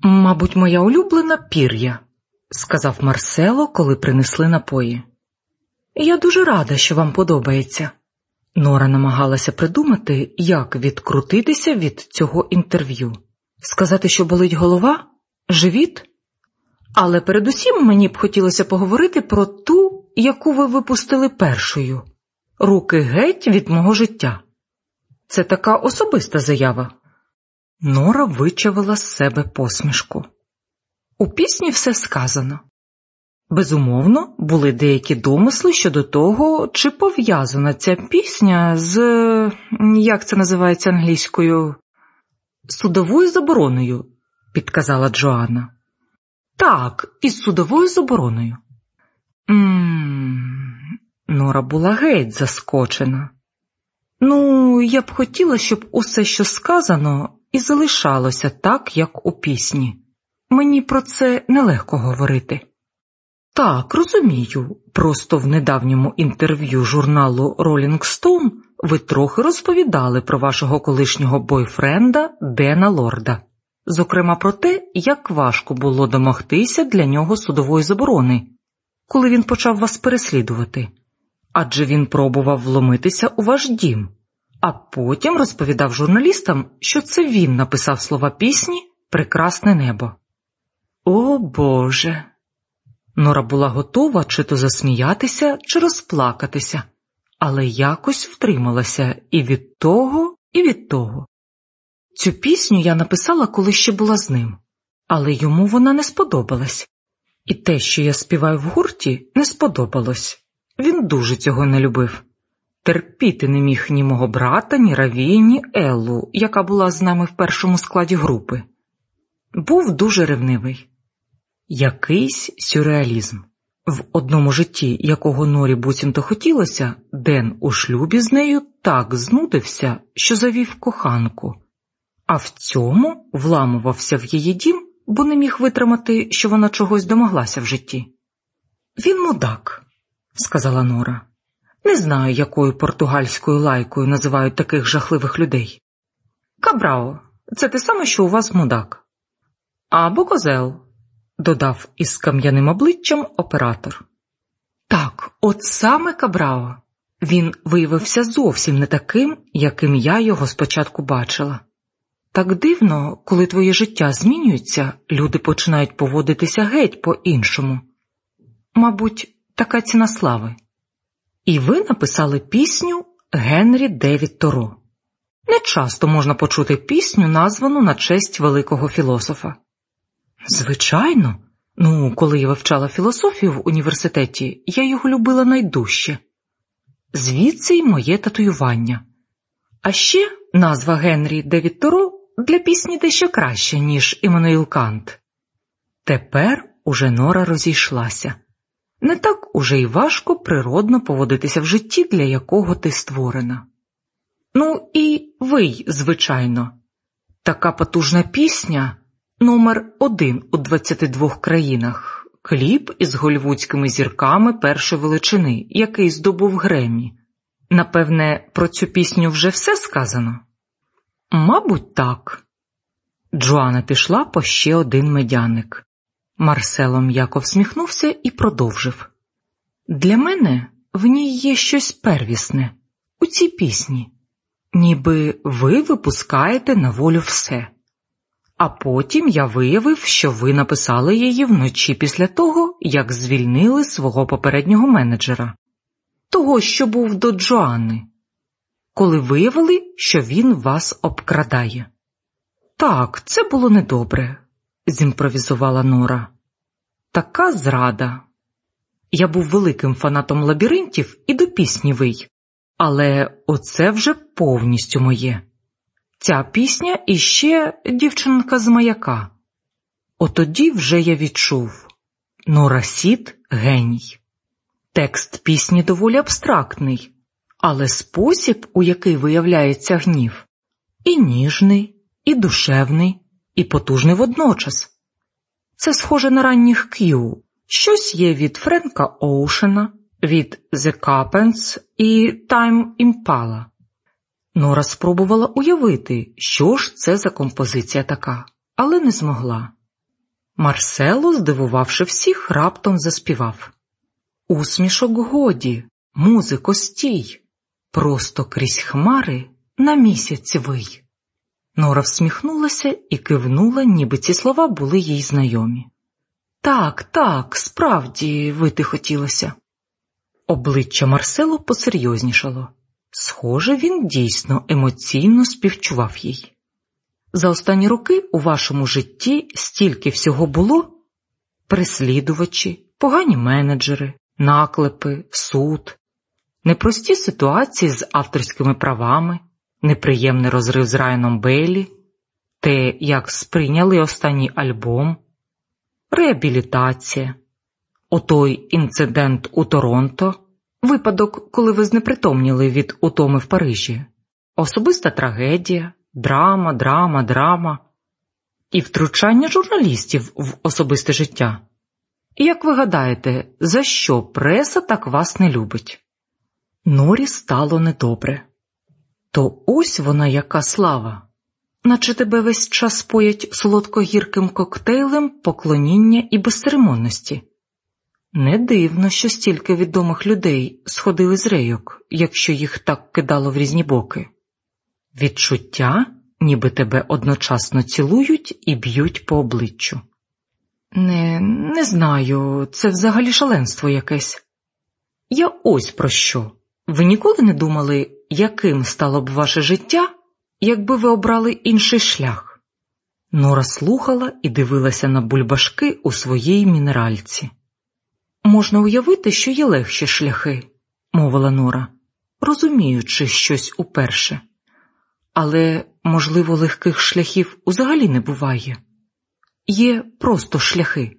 Мабуть, моя улюблена пір'я, сказав Марсело, коли принесли напої. Я дуже рада, що вам подобається. Нора намагалася придумати, як відкрутитися від цього інтерв'ю, сказати, що болить голова, живіт. Але передусім мені б хотілося поговорити про ту, яку ви випустили першою руки геть від мого життя. Це така особиста заява. Нора вичавила з себе посмішку. У пісні все сказано. Безумовно, були деякі домисли щодо того, чи пов'язана ця пісня з як це називається англійською, судовою забороною, підказала Джоанна. Так, із судовою забороною. М Нора була геть заскочена. Ну, я б хотіла, щоб усе, що сказано, і залишалося так, як у пісні. Мені про це нелегко говорити. Так, розумію, просто в недавньому інтерв'ю журналу Rolling Stone ви трохи розповідали про вашого колишнього бойфренда Дена Лорда, зокрема про те, як важко було домогтися для нього судової заборони, коли він почав вас переслідувати, адже він пробував вломитися у ваш дім, а потім розповідав журналістам, що це він написав слова пісні Прекрасне небо. О Боже! Нора була готова чи то засміятися, чи розплакатися, але якось втрималася і від того, і від того. Цю пісню я написала, коли ще була з ним, але йому вона не сподобалась, і те, що я співаю в гурті, не сподобалось. Він дуже цього не любив. Терпіти не міг ні мого брата, ні Раві, ні Еллу, яка була з нами в першому складі групи. Був дуже ревнивий. Якийсь сюрреалізм. В одному житті, якого Норі буцімто хотілося, Ден у шлюбі з нею так знудився, що завів коханку, а в цьому вламувався в її дім, бо не міг витримати, що вона чогось домоглася в житті. Він мудак, сказала Нора. Не знаю, якою португальською лайкою називають таких жахливих людей. Кабрао, це те саме, що у вас мудак. Або козел додав із кам'яним обличчям оператор. Так, от саме Кабрао. Він виявився зовсім не таким, яким я його спочатку бачила. Так дивно, коли твоє життя змінюється, люди починають поводитися геть по іншому. Мабуть, така ціна слави. І ви написали пісню Генрі Девід Торо. Не часто можна почути пісню, названу на честь великого філософа. Звичайно, ну, коли я вивчала філософію в університеті, я його любила найдужче. Звідси й моє татуювання. А ще назва Генрі Девід Торо для пісні дещо краще, ніж Іммануїл Кант. Тепер уже Нора розійшлася. Не так уже й важко природно поводитися в житті, для якого ти створена. Ну і ви, звичайно, така потужна пісня номер один у 22 країнах, кліп із голівудськими зірками першої величини, який здобув Гремі. Напевне, про цю пісню вже все сказано? Мабуть, так. Джоанна пішла по ще один медяник. Марсело м'яко всміхнувся і продовжив. Для мене в ній є щось первісне у цій пісні, ніби ви випускаєте на волю все. А потім я виявив, що ви написали її вночі після того, як звільнили свого попереднього менеджера, того, що був до Джоанни, коли виявили, що він вас обкрадає. Так, це було недобре, зімпровізувала Нора. Така зрада. Я був великим фанатом лабіринтів і до пісні вий, але оце вже повністю моє. Ця пісня і ще дівчинка з маяка. Отоді вже я відчув Нора Сіт геній. Текст пісні доволі абстрактний, але спосіб, у який виявляється гнів, і ніжний, і душевний, і потужний водночас. Це схоже на ранніх к'ю, щось є від Френка Оушена, від The Carpents і Time Impala. Нора спробувала уявити, що ж це за композиція така, але не змогла. Марсело, здивувавши всіх, раптом заспівав Усмішок годі, музико, стій, просто крізь хмари на місяць вий. Нора всміхнулася і кивнула, ніби ці слова були їй знайомі. Так, так, справді вити хотілося. Обличчя Марсело посерйознішало. Схоже, він дійсно емоційно співчував їй. За останні роки у вашому житті стільки всього було переслідувачі, погані менеджери, наклепи, суд, непрості ситуації з авторськими правами, неприємний розрив з Райаном Бейлі, те, як сприйняли останній альбом, реабілітація, отой інцидент у Торонто, випадок, коли ви знепритомніли від утоми в Парижі, особиста трагедія, драма, драма, драма. І втручання журналістів в особисте життя. І як ви гадаєте, за що преса так вас не любить? Норі стало недобре. То ось вона яка слава, наче тебе весь час споять солодко-гірким коктейлем поклоніння і безцеремонності. Не дивно, що стільки відомих людей сходили з рейок, якщо їх так кидало в різні боки. Відчуття, ніби тебе одночасно цілують і б'ють по обличчю. Не, не знаю, це взагалі шаленство якесь. Я ось про що. Ви ніколи не думали, яким стало б ваше життя, якби ви обрали інший шлях? Нора слухала і дивилася на бульбашки у своїй мінеральці. Можна уявити, що є легші шляхи, мовила Нора, розуміючи щось уперше. Але, можливо, легких шляхів узагалі не буває. Є просто шляхи.